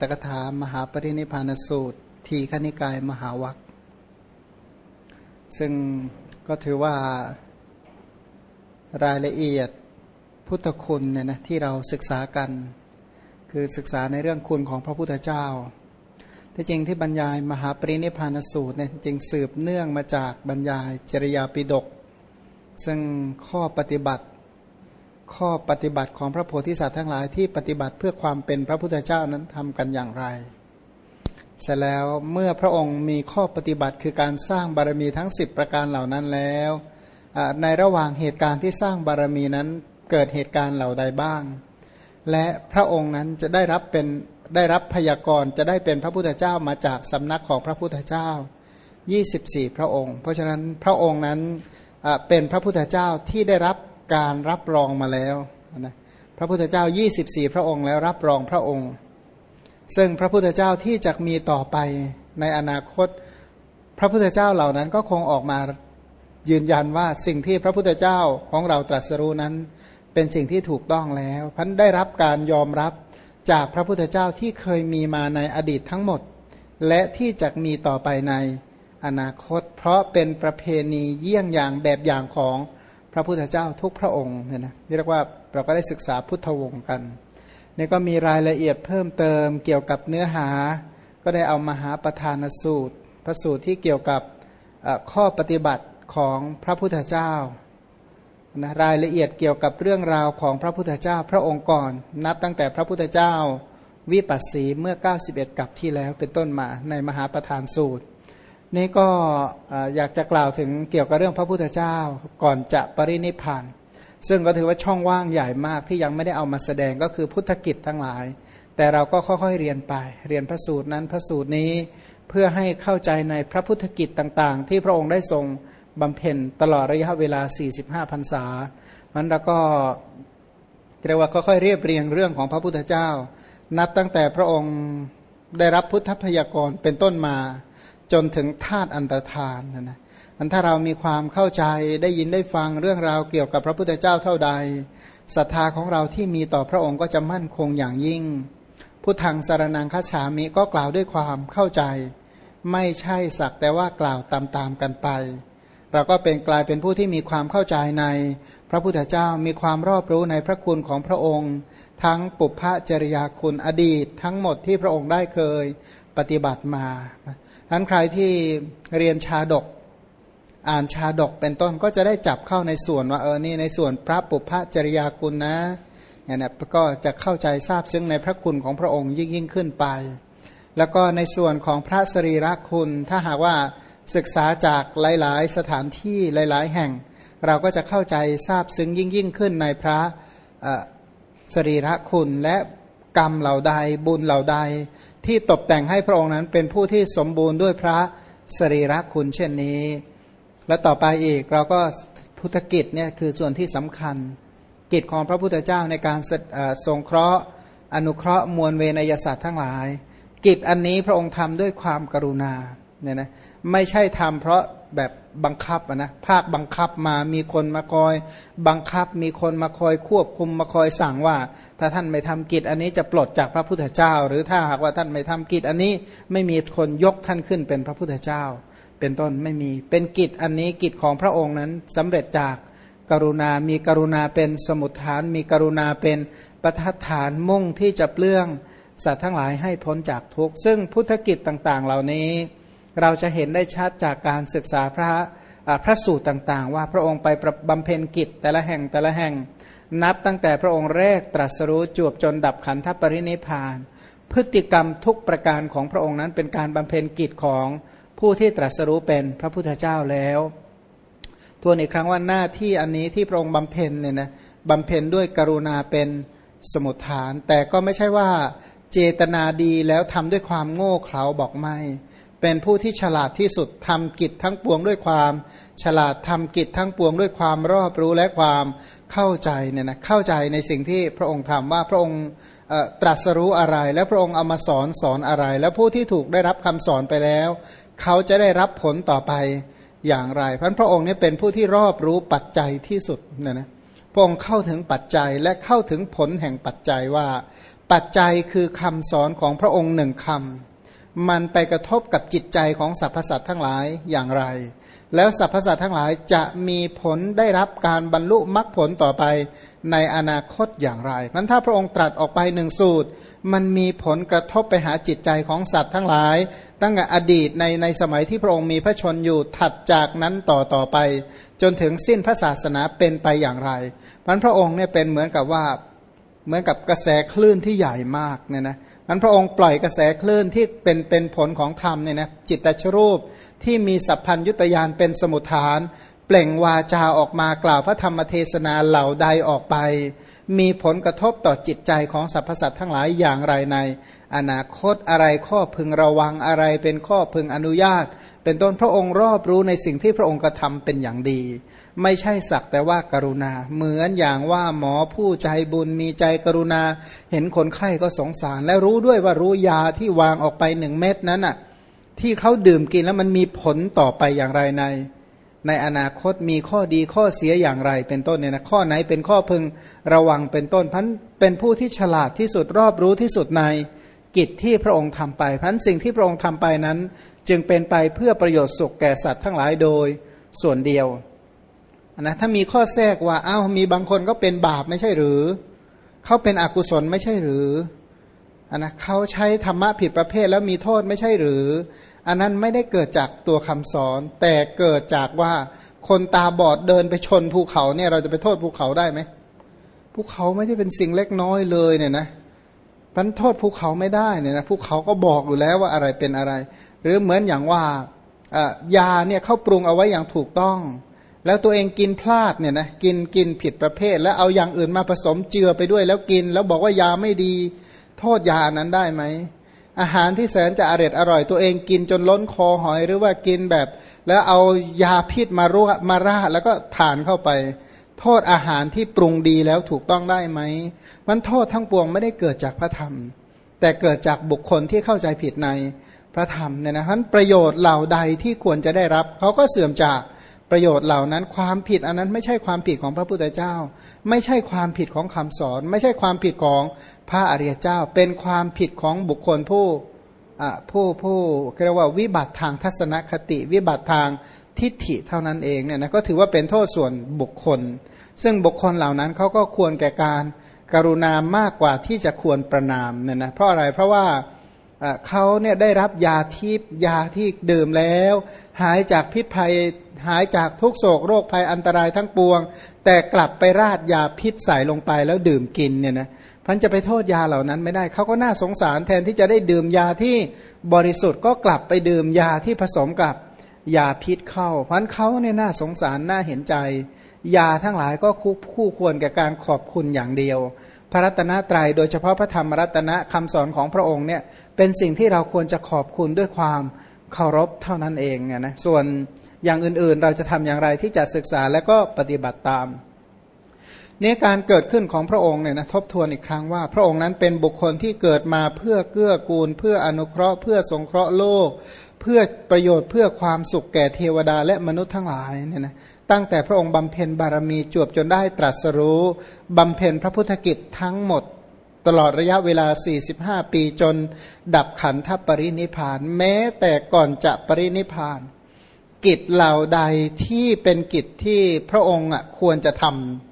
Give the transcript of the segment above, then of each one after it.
ตกถามหาปรินิพานสูตร ทีคณิกายมหาวัคซึ่งก็ถือว่ารายละเอียดพุทธคุณเนี่ยนะที่เราศึกษากัน คือศึกษาในเรื่องคุณของพระพุทธเจ้าที่จริงที่บรรยายมหาปรินิพานสูตรเนี่ยจริงสืบเนื่องมาจากบรรยายจริยาปิดกซึ่งข้อปฏิบัติ ข้อปฏิบัติของพระโพธิสัตว์ทั้งหลายที่ปฏิบัติเพื่อความเป็นพระพุทธเจ้านั้นทำกันอย่างไร เสร็จแล้วเมื่อพระองค์มีข้อปฏิบัติคือการสร้างบารมีทั้ง 10 ประการเหล่านั้นแล้ว ในระหว่างเหตุการณ์ที่สร้างบารมีนั้นเกิดเหตุการณ์เหล่าใดบ้าง และพระองค์นั้นจะได้รับเป็นได้รับพยากรณ์จะได้เป็นพระพุทธเจ้ามาจากสำนักของพระพุทธเจ้า 24 พระองค์ เพราะฉะนั้นพระองค์นั้นเป็นพระพุทธเจ้าที่ได้รับ การรับรองมาแล้วนะพระพุทธเจ้า 24 พระองค์แล้วรับรองพระองค์ ซึ่งพระพุทธเจ้าที่จะมีต่อไปในอนาคต พระพุทธเจ้าเหล่านั้นก็คงออกมายืนยันว่าสิ่งที่พระพุทธเจ้าของเราตรัสรู้นั้น เป็นสิ่งที่ถูกต้องแล้วพันได้รับการยอมรับจากพระพุทธเจ้าที่เคยมีมาในอดีตทั้งหมด และที่จะมีต่อไปในอนาคต เพราะเป็นประเพณีเยี่ยงอย่างแบบอย่างของ ระพุทธเจ้าทุกพระองค์เนี่ยนะเรียกว่าเราก็ได้ศึกษาพุทธวงศ์กันนี่ก็มีรายละเอียดเพิ่มเติมเกี่ยวกับเนื้อหา ก็ได้เอามาหาประธานสูตร พระสูตรที่เกี่ยวกับข้อปฏิบัติของพระพุทธเจ้านะรายละเอียดเกี่ยวกับเรื่องราวของพระพุทธเจ้าพระองค์ก่อน นับตั้งแต่พระพุทธเจ้าวิปัสสีเมื่อ 91 กับที่แล้วเป็นต้นมาในมหาประธานสูตร นี่ก็อยากจะกล่าวถึงเกี่ยวกับเรื่องพระพุทธเจ้าก่อนจะปรินิพาน ซึ่งก็ถือว่าช่องว่างใหญ่มากที่ยังไม่ได้เอามาแสดงก็คือพุทธกิจทั้งหลาย แต่เราก็ค่อยๆเรียนไป เรียนพระสูตรนั้นพระสูตรนี้เพื่อให้เข้าใจในพระพุทธกิจต่างๆ ที่พระองค์ได้ทรงบำเพ็ญตลอดระยะเวลา 45พรรษามันเราก็เรียกว่าค่อยๆเรียบเรียงเรื่องของพระพุทธเจ้า นับตั้งแต่พระองค์ได้รับพุทธพยากรเป็นต้นมา จนถึงธาตุอันตรธานนะนะอันถ้าเรามีความเข้าใจได้ยินได้ฟังเรื่องราวเกี่ยวกับพระพุทธเจ้าเท่าใดศรัทธาของเราที่มีต่อพระองค์ก็จะมั่นคงอย่างยิ่งพุทธังสารนังคาฉามิก็กล่าวด้วยความเข้าใจ ไม่ใช่สักแต่ว่ากล่าวตามๆกันไป เราก็เป็นกลายเป็นผู้ที่มีความเข้าใจใน พระพุทธเจ้ามีความรอบรู้ในพระคุณของพระองค์ ทั้งปุพพจริยาคุณอดีต ทั้งหมดที่พระองค์ได้เคยปฏิบัติมา ทั้นใครที่เรียนชาดกอ่านชาดกเป็นต้นก็จะได้จับเข้าในส่วนว่าเออนี่ในส่วนพระปุพพจริยาคุณนะเนี่ยนะก็จะเข้าใจทราบซึ้งในพระคุณของพระองค์ยิ่งยิ่งขึ้นไป แล้วก็ในส่วนของพระสรีระคุณ ถ้าหากว่าศึกษาจากหลาย ๆ สถานที่หลาย ๆ แห่ง เราก็จะเข้าใจทราบซึ้งยิ่งยิ่งขึ้นในพระสรีระคุณและกรรมเหล่าใดบุญเหล่าใด ที่ตกแต่งให้พระองค์นั้นเป็นผู้ที่สมบูรณ์ด้วยพระสรีระคุณเช่นนี้ และต่อไปอีกเราก็พุทธกิจเนี่ยคือส่วนที่สำคัญ กิจของพระพุทธเจ้าในการทรงเคราะห์ อนุเคราะห์มวลเวนยศาสตร์ทั้งหลาย กิจอันนี้พระองค์ทำด้วยความกรุณาเนี่ยนะไม่ใช่ทำเพราะ แบบบังคับนะภาคบังคับมามีคนมาคอย บังคับมีคนมาคอยควบคุมมาคอยสั่งว่า ถ้าท่านไม่ทำกิจอันนี้จะปลดจากพระพุทธเจ้า หรือถ้าหากว่าท่านไม่ทำกิจอันนี้ไม่มีคนยกท่านขึ้นเป็นพระพุทธเจ้า เป็นต้นไม่มีเป็นกิจอันนี้กิจของพระองค์นั้นสำเร็จจากกรุณา มีกรุณาเป็นสมุทฐาน มีกรุณาเป็นประทัดฐานมุ่งที่จะเปลื้องสัตว์ทั้งหลายให้พ้นจากทุกข์ซึ่งพุทธกิจต่าง ๆ เหล่านี้ เราจะเห็นได้ชัดจากการศึกษาพระพระสูตรต่างๆ ว่าพระองค์ไปบำเพ็ญกิจแต่ละแห่งแต่ละแห่ง นับตั้งแต่พระองค์แรกตรัสรู้จวบจนดับขันธปรินิพาน พฤติกรรมทุกประการของพระองค์นั้นเป็นการบำเพ็ญกิจของผู้ที่ตรัสรู้เป็นพระพุทธเจ้าแล้วทวนอีกครั้งว่าหน้าที่อันนี้ที่พระองค์บำเพ็ญเนี่ยนะบำเพ็ญด้วยกรุณาเป็นสมุทฐาน แต่ก็ไม่ใช่ว่าเจตนาดีแล้วทำด้วยความโง่เขลาบอกไม่ เป็นผู้ที่ฉลาดที่สุดทำกิจทั้งปวงด้วยความ ฉลาดทำกิจทั้งปวงด้วยความรอบรู้และความเข้าใจเนี่ยนะเข้าใจในสิ่งที่พระองค์ทำว่าพระองค์ตรัสรู้อะไร และพระองค์เอามาสอนสอนอะไร แล้วผู้ที่ถูกได้รับคำสอนไปแล้ว เขาจะได้รับผลต่อไปอย่างไรเพราะพระองค์นี้เป็นผู้ที่รอบรู้ปัจจัยที่สุดเนะนะพระองค์เข้าถึงปัจจัยและเข้าถึงผลแห่งปัจจัยว่า ปัจจัยคือคำสอนของพระองค์หนึ่งคำ มันไปกระทบกับจิตใจของสรรพสัตว์ทั้งหลายอย่างไร แล้วสรรพสัตว์ทั้งหลายจะมีผลได้รับการบรรลุมรรคผลต่อไปในอนาคตอย่างไรมันถ้าพระองค์ตรัสออกไปหนึ่งสูตร มันมีผลกระทบไปหาจิตใจของสัตว์ทั้งหลาย ตั้งแต่อดีตในในสมัยที่พระองค์มีพระชนอยู่ถัดจากนั้นต่อต่อไป จนถึงสิ้นพระศาสนาเป็นไปอย่างไรมันพระองค์เนี่ยเป็นเหมือนกับว่าเหมือนกับกระแสคลื่นที่ใหญ่มากเนี่ยนะ มันพระองค์ปล่อยกระแสคลื่นที่เป็นเป็นผลของธรรมเนี่ยนะจิตตชรูปที่มีสัพพัญยุตยานเป็นสมุทฐาน เปล่งวาจาออกมากล่าวพระธรรมเทศนาเหล่าใดออกไป มีผลกระทบต่อจิตใจของสรรพสัตว์ทั้งหลายอย่างไรใน อนาคตอะไรข้อพึงระวังอะไรเป็นข้อพึงอนุญาต เป็นต้นพระองค์รอบรู้ในสิ่งที่พระองค์กระทำเป็นอย่างดี ไม่ใช่สักแต่ว่ากรุณา เหมือนอย่างว่าหมอผู้ใจบุญมีใจกรุณา เห็นคนไข้ก็สงสาร และรู้ด้วยว่ารู้ยาที่วางออกไปหนึ่งเม็ดนั้นอะที่เขาดื่มกินแล้วมันมีผลต่อไปอย่างไรใน ในอนาคตมีข้อดีข้อเสียอย่างไร เป็นต้นเนี่ยนะข้อไหนเป็นข้อพึงระวังเป็นต้นพันเป็นผู้ที่ฉลาดที่สุดรอบรู้ที่สุดใน กิจที่พระองค์ทำไปพันสิ่งที่พระองค์ทำไปนั้น จึงเป็นไปเพื่อประโยชน์สุขแก่สัตว์ทั้งหลายโดยส่วนเดียวนะถ้ามีข้อแทรกว่าอ้าวมีบางคนก็เป็นบาปไม่ใช่หรือ เขาเป็นอกุศลไม่ใช่หรืออันนะเขาใช้ธรรมะผิดประเภทแล้วมีโทษไม่ใช่หรือ อันนั้นไม่ได้เกิดจากตัวคำสอน แต่เกิดจากว่าคนตาบอดเดินไปชนภูเขาเนี่ยเราจะไปโทษภูเขาได้ไหมภูเขาไม่ใช่เป็นสิ่งเล็กน้อยเลยเนี่ยนะ พันโทษภูเขาไม่ได้เนี่ยนะภูเขาก็บอกอยู่แล้วว่าอะไรเป็นอะไร หรือเหมือนอย่างว่ายาเนี่ยเขาปรุงเอาไว้อย่างถูกต้อง แล้วตัวเองกินพลาดเนี่ยนะกินกินผิดประเภท แล้วเอาอย่างอื่นมาผสมเจือไปด้วย แล้วกิน แล้วบอกว่ายาไม่ดี โทษยานั้นได้ไหมอาหารที่แสนจะอร่อยอร่อย ตัวเองกินจนล้นคอหอยหรือว่ากินแบบ แล้วเอายาพิษมารุมาราแล้วก็ทานเข้าไป โทษอาหารที่ปรุงดีแล้วถูกต้องได้ไหมมันโทษทั้งปวงไม่ได้เกิดจากพระธรรม แต่เกิดจากบุคคลที่เข้าใจผิดในพระธรรมเนี่ยนะฉะนั้นประโยชน์เหล่าใดที่ควรจะได้รับเขาก็เสื่อมจากประโยชน์เหล่านั้น ความผิดอันนั้นไม่ใช่ความผิดของพระพุทธเจ้า ไม่ใช่ความผิดของคำสอน ไม่ใช่ความผิดของพระอริยเจ้า เป็นความผิดของบุคคลผู้ผู้ผู้เรียกว่าวิบัติทางทัศนคติ วิบัติทาง ทิฏฐิเท่านั้นเองเนี่ยนะก็ถือว่าเป็นโทษส่วนบุคคล ซึ่งบุคคลเหล่านั้นเขาก็ควรแก่การกรุณามากกว่าที่จะควรประนามเนี่ยนะเพราะอะไรเพราะว่าเขาเนี่ยได้รับยาทิพยาที่ดื่มแล้ว หายจากพิษภัยหายจากทุกโศกโรคภัยอันตรายทั้งปวง แต่กลับไปราดยาพิษใส่ลงไปแล้วดื่มกินเนี่ยนะพันจะไปโทษยาเหล่านั้นไม่ได้เขาก็น่าสงสารแทนที่จะได้ดื่มยาที่บริสุทธิ์ก็กลับไปดื่มยาที่ผสมกับ ยาพิษเข้าพันเขาเนี่ยน่าสงสารน่าเห็นใจ ยาทั้งหลายก็คู่ควรแก่การขอบคุณอย่างเดียว พระรัตนตรยัยโดยเฉพาะพระธรรมรัตนะคำสอนของพระองค์เนี่ยเป็นสิ่งที่เราควรจะขอบคุณด้วยความเคารพเท่านั้นเองเนี่ยนะส่วนอย่างอื่นๆ เราจะทำอย่างไรที่จะศึกษาและก็ปฏิบัติตาม นี่การเกิดขึ้นของพระองค์เนี่ยนะทบทวนอีกครั้งว่า พระองค์นั้นเป็นบุคคลที่เกิดมาเพื่อเกื้อกูล เพื่ออนุเคราะห์ เพื่อสงเคราะห์โลก เพื่อประโยชน์เพื่อความสุขแก่เทวดาและมนุษย์ทั้งหลายเนี่ยนะตั้งแต่พระองค์บำเพ็ญบารมีจวบจนได้ตรัสรู้บำเพ็ญพระพุทธกิจทั้งหมด ตลอดระยะเวลา 45 ปีจนดับขันธปรินิพาน แม้แต่ก่อนจะปรินิพาน กิจเหล่าใดที่เป็นกิจที่พระองค์ควรจะทำ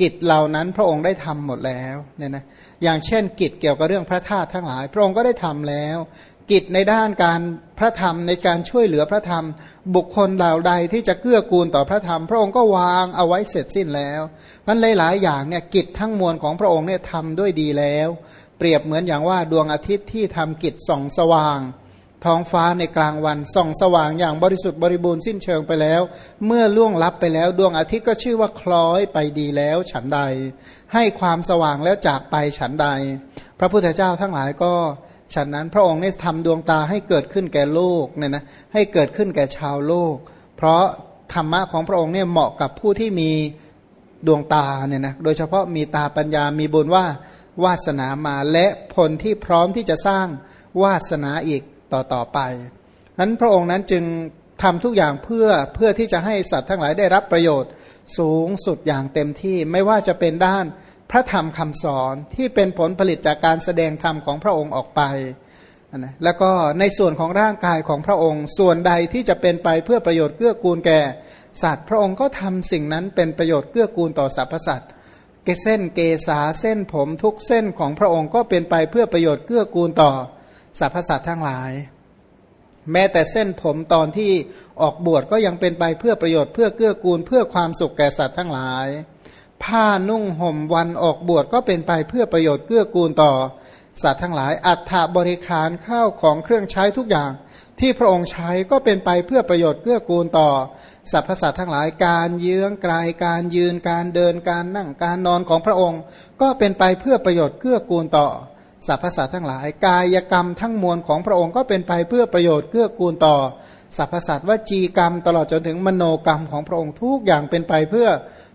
กิจเหล่านั้นพระองค์ได้ทำหมดแล้วเนี่ยนะอย่างเช่น กิจเกี่ยวกับเรื่องพระธาตุทั้งหลาย พระองค์ก็ได้ทำแล้ว กิจในด้านการพระธรรมในการช่วยเหลือพระธรรม บุคคลเหล่าใดที่จะเกื้อกูลต่อพระธรรม พระองค์ก็วางเอาไว้เสร็จสิ้นแล้วมันหลายๆ อย่างเนี่ยกิจทั้งมวลของพระองค์เนี่ยทำด้วยดีแล้ว เปรียบเหมือนอย่างว่าดวงอาทิตย์ที่ทำกิจส่องสว่าง ท้องฟ้าในกลางวันส่องสว่างอย่างบริสุทธิ์บริบูรณ์สิ้นเชิงไปแล้ว เมื่อล่วงลับไปแล้ว ดวงอาทิตย์ก็ชื่อว่าคล้อยไปดีแล้ว ฉันใด ให้ความสว่างแล้วจากไปฉันใด พระพุทธเจ้าทั้งหลายก็ฉะนั้นพระองค์ได้ทำดวงตาให้เกิดขึ้นแก่โลกเนี่ยนะให้เกิดขึ้นแก่ชาวโลก เพราะธรรมะของพระองค์เนี่ยเหมาะกับผู้ที่มีดวงตาเนี่ยนะโดยเฉพาะมีตาปัญญามีบุญว่าวาสนามาและผลที่พร้อมที่จะสร้างวาสนาอีก ต่อต่อไปนั้นพระองค์นั้นจึงทำทุกอย่างเพื่อเพื่อที่จะให้สัตว์ทั้งหลายได้รับประโยชน์สูงสุดอย่างเต็มที่ไม่ว่าจะเป็นด้านพระธรรมคำสอนที่เป็นผลผลิตจากการแสดงธรรมของพระองค์ออกไปนะแล้วก็ในส่วนของร่างกายของพระองค์ ส่วนใดที่จะเป็นไปเพื่อประโยชน์เกื้อกูลแก่สัตว์ พระองค์ก็ทำสิ่งนั้นเป็นประโยชน์เกื้อกูลต่อสรรพสัตว์เส้นเกษาเส้นผมทุกเส้นของพระองค์ก็เป็นไปเพื่อประโยชน์เกื้อกูลต่อ สรรพสัตว์ทั้งหลาย แม้แต่เส้นผมตอนที่ออกบวชก็ยังเป็นไปเพื่อประโยชน์เพื่อเกื้อกูล เพื่อความสุขแก่สัตว์ทั้งหลาย ผ้านุ่งห่มวันออกบวชก็เป็นไปเพื่อประโยชน์เกื้อกูลต่อสัตว์ทั้งหลาย อัฐบริคารข้าวของเครื่องใช้ทุกอย่าง ที่พระองค์ใช้ก็เป็นไปเพื่อประโยชน์เกื้อกูลต่อสรรพสัตว์ทั้งหลายการเยื้องกลายการยืนการเดินการนั่งการนอนของพระองค์ ก็เป็นไปเพื่อประโยชน์เกื้อกูลต่อ สรรพสัตว์ทั้งหลาย กายกรรมทั้งมวลของพระองค์ก็เป็นไปเพื่อประโยชน์เกื้อกูลต่อสรรพสัตว์วจีกรรม ตลอดจนถึงมโนกรรมของพระองค์ทุกอย่างเป็นไปเพื่อ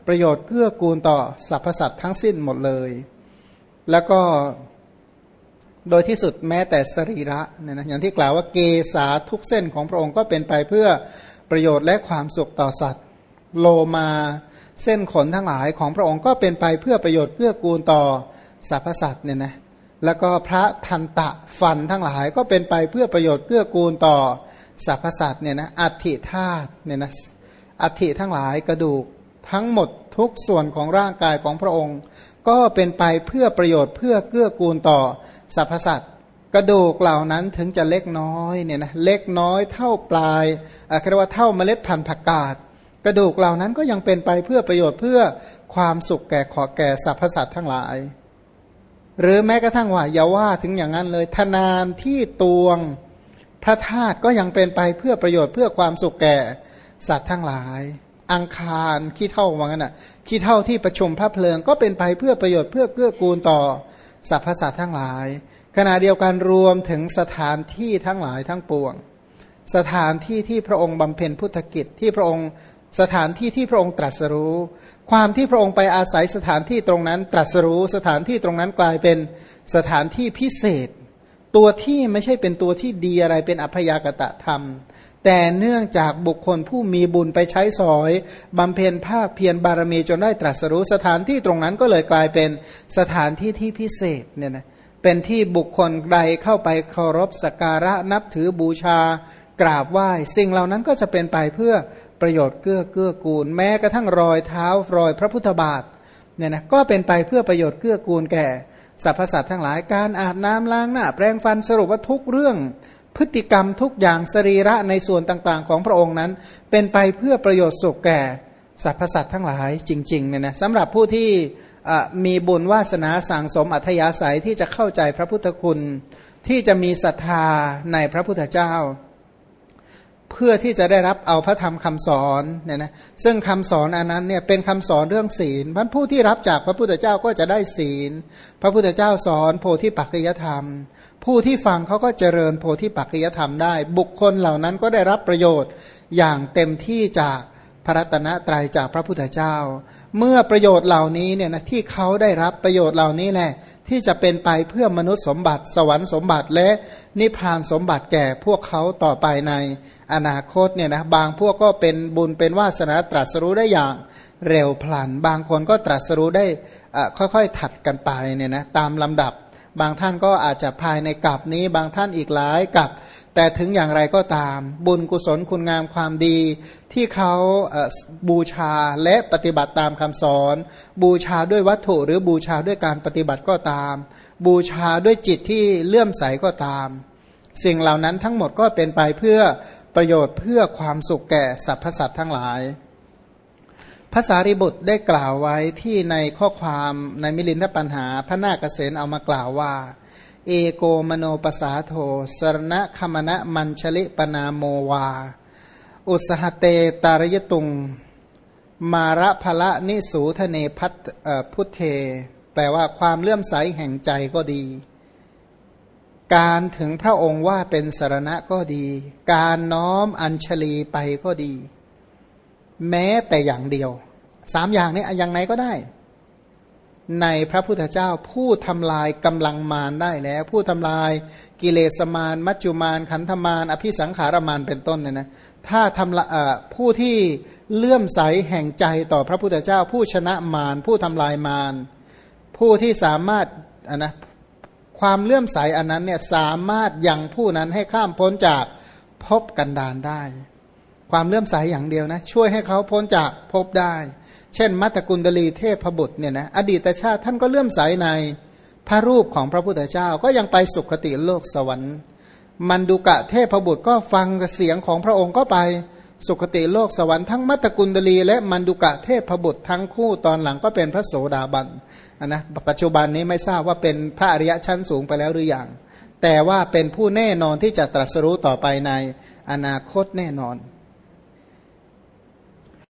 ประโยชน์เกื้อกูลต่อสรรพสัตว์ทั้งสิ้นหมดเลย แล้วก็โดยที่สุดแม้แต่สรีระเนี่ยนะอย่างที่กล่าวว่าเกษาทุกเส้นของพระองค์ก็เป็นไปเพื่อประโยชน์และความสุขต่อสัตว์ โลมาเส้นขนทั้งหลายของพระองค์ก็เป็นไปเพื่อประโยชน์เพื่อกูลต่อสรรพสัตว์เนี่ยนะ แล้วก็พระทันตะฟันทั้งหลายก็เป็นไปเพื่อประโยชน์เพื่อกูลต่อสรรพสัตว์เนี่ยนะอัฐิธาตุเนี่ยนะอัฐิทั้งหลายกระดูกทั้งหมดทุกส่วนของร่างกายของพระองค์ ก็เป็นไปเพื่อประโยชน์เพื่อเกื้อกูลต่อสรรพสัตว์กระดูกเหล่านั้นถึงจะเล็กน้อยเนี่ยนะเล็กน้อยเท่าปลายอ่าเรียกว่าเท่าเมล็ดพันธุ์ผักกาดกระดูกเหล่านั้นก็ยังเป็นไปเพื่อประโยชน์เพื่อความสุขแก่ขอแก่สรรพสัตว์ทั้งหลาย หรือแม้กระทั่งว่าอย่าว่าถึงอย่างนั้นเลยทนามที่ตวงพระธาตุก็ยังเป็นไปเพื่อประโยชน์เพื่อความสุขแก่สัตว์ทั้งหลาย อังคารขี้เท่าว่างั้นอะขี้เท่าที่ประชุมพระเพลิงก็เป็นไปเพื่อประโยชน์เพื่อเกื้อกูลต่อสรรพสัตว์ทั้งหลาย ขณะเดียวกันรวมถึงสถานที่ทั้งหลายทั้งปวง สถานที่ที่พระองค์บำเพ็ญพุทธกิจที่พระองค์สถานที่ที่พระองค์ตรัสรู้ ความที่พระองค์ไปอาศัยสถานที่ตรงนั้น ตรัสรู้สถานที่ตรงนั้นกลายเป็นสถานที่พิเศษ ตัวที่ไม่ใช่เป็นตัวที่ดีอะไรเป็นอัพยากตะธรรม แต่เนื่องจากบุคคลผู้มีบุญไปใช้สอยบำเพ็ญภาคเพียรบารมีจนได้ตรัสรู้สถานที่ตรงนั้นก็เลยกลายเป็นสถานที่ที่พิเศษเนี่ยนะเป็นที่บุคคลใดเข้าไปเคารพสักการะนับถือบูชากราบไหว้ สิ่งเหล่านั้นก็จะเป็นไปเพื่อ ประโยชน์เกื้อเกื้อกูล แม้กระทั่งรอยเท้ารอยพระพุทธบาทเนี่ยนะก็เป็นไปเพื่อประโยชน์เกื้อกูลแก่สรรพสัตว์ทั้งหลายการอาบน้ำล้างหน้า แปรงฟันสรุปว่าทุกเรื่องพฤติกรรมทุกอย่างสรีระในส่วนต่างๆ ของพระองค์นั้น เป็นไปเพื่อประโยชน์สุขแก่สรรพสัตว์ทั้งหลายจริงๆเนี่ยนะสำหรับผู้ที่มีบุญวาสนาสั่งสมอัธยาศัยที่จะเข้าใจพระพุทธคุณ ที่จะมีศรัทธาในพระพุทธเจ้า เพื่อที่จะได้รับเอาพระธรรมคำสอนเนี่ยนะซึ่งคำสอนอันนั้นเนี่ยเป็นคำสอนเรื่องศีลพันผู้ที่รับจากพระพุทธเจ้าก็จะได้ศีล พระพุทธเจ้าสอนโพธิปัจจยธรรม ผู้ที่ฟังเขาก็เจริญโพธิปัจจยธรรมได้ บุคคลเหล่านั้นก็ได้รับประโยชน์อย่างเต็มที่จากพระรัตนตรัยจากพระพุทธเจ้า เมื่อประโยชน์เหล่านี้เนี่ยนะที่เขาได้รับประโยชน์เหล่านี้แหละ ที่จะเป็นไปเพื่อมนุษย์สมบัติ สวรรค์สมบัติและนิพพานสมบัติแก่พวกเขาต่อไปในอนาคตเนี่ยนะบางพวกก็เป็นบุญเป็นวาสนาตรัสรู้ได้อย่างเร็วพลัน บางคนก็ตรัสรู้ได้ค่อยๆถัดกันไปเนี่ยนะตามลำดับ บางท่านก็อาจจะภายในกับนี้ บางท่านอีกหลายกับ แต่ถึงอย่างไรก็ตาม บุญกุศลคุณงามความดี ที่เขาบูชาและปฏิบัติตามคำสอน บูชาด้วยวัตถุหรือบูชาด้วยการปฏิบัติก็ตาม บูชาด้วยจิตที่เลื่อมใสก็ตาม สิ่งเหล่านั้นทั้งหมดก็เป็นไปเพื่อประโยชน์เพื่อความสุขแก่สรรพสัตว์ทั้งหลาย พระสารีบุตรได้กล่าวไว้ที่ในข้อความในมิลินทปัญหา พระนาคเษนเอามากล่าวว่า เอโกมโนปสาโทสรณคมนมัญชลิปณาโมวา อุสสหเตตารยิตุง มารพลนิสูทเนพุทพุทเท แปลว่าความเลื่อมใสแห่งใจก็ดี การถึงพระองค์ว่าเป็นสรณะก็ดี การน้อมอัญชลีไปก็ดีแม้แต่อย่างเดียว สามอย่างนี้อย่างไหนก็ได้ ในพระพุทธเจ้าผู้ทำลายกำลังมารได้แล้ว ผู้ทำลายกิเลสมารมัจจุมารขันธมารอภิสังขารมารเป็นต้นเนี่ยนะถ้าทำผู้ที่เลื่อมใสแห่งใจต่อพระพุทธเจ้า ผู้ชนะมารผู้ทำลายมารผู้ที่สามารถอะนะความเลื่อมใสอันนั้นเนี่ยสามารถยังผู้นั้นให้ข้ามพ้นจากภพกันดานได้ ความเลื่อมใสอย่างเดียวนะช่วยให้เขาพ้นจากภพได้ เช่น มัตตกุลดลีเทพบุตรเนี่ยนะอดีตชาติท่านก็เลื่อมใสในพระรูปของพระพุทธเจ้าก็ยังไปสุคติโลกสวรรค์ มันดุกะเทพบุตรก็ฟังเสียงของพระองค์ก็ไปสุคติโลกสวรรค์ทั้งมัตตกุลดลีและมันดุกะเทพบุตรทั้งคู่ตอนหลังก็เป็นพระโสดาบันนนะปัจจุบันนี้ไม่ทราบว่าเป็นพระอริยะชั้นสูงไปแล้วหรือยังแต่ว่าเป็นผู้แน่นอนที่จะตรัสรู้ต่อไปในอนาคตแน่นอน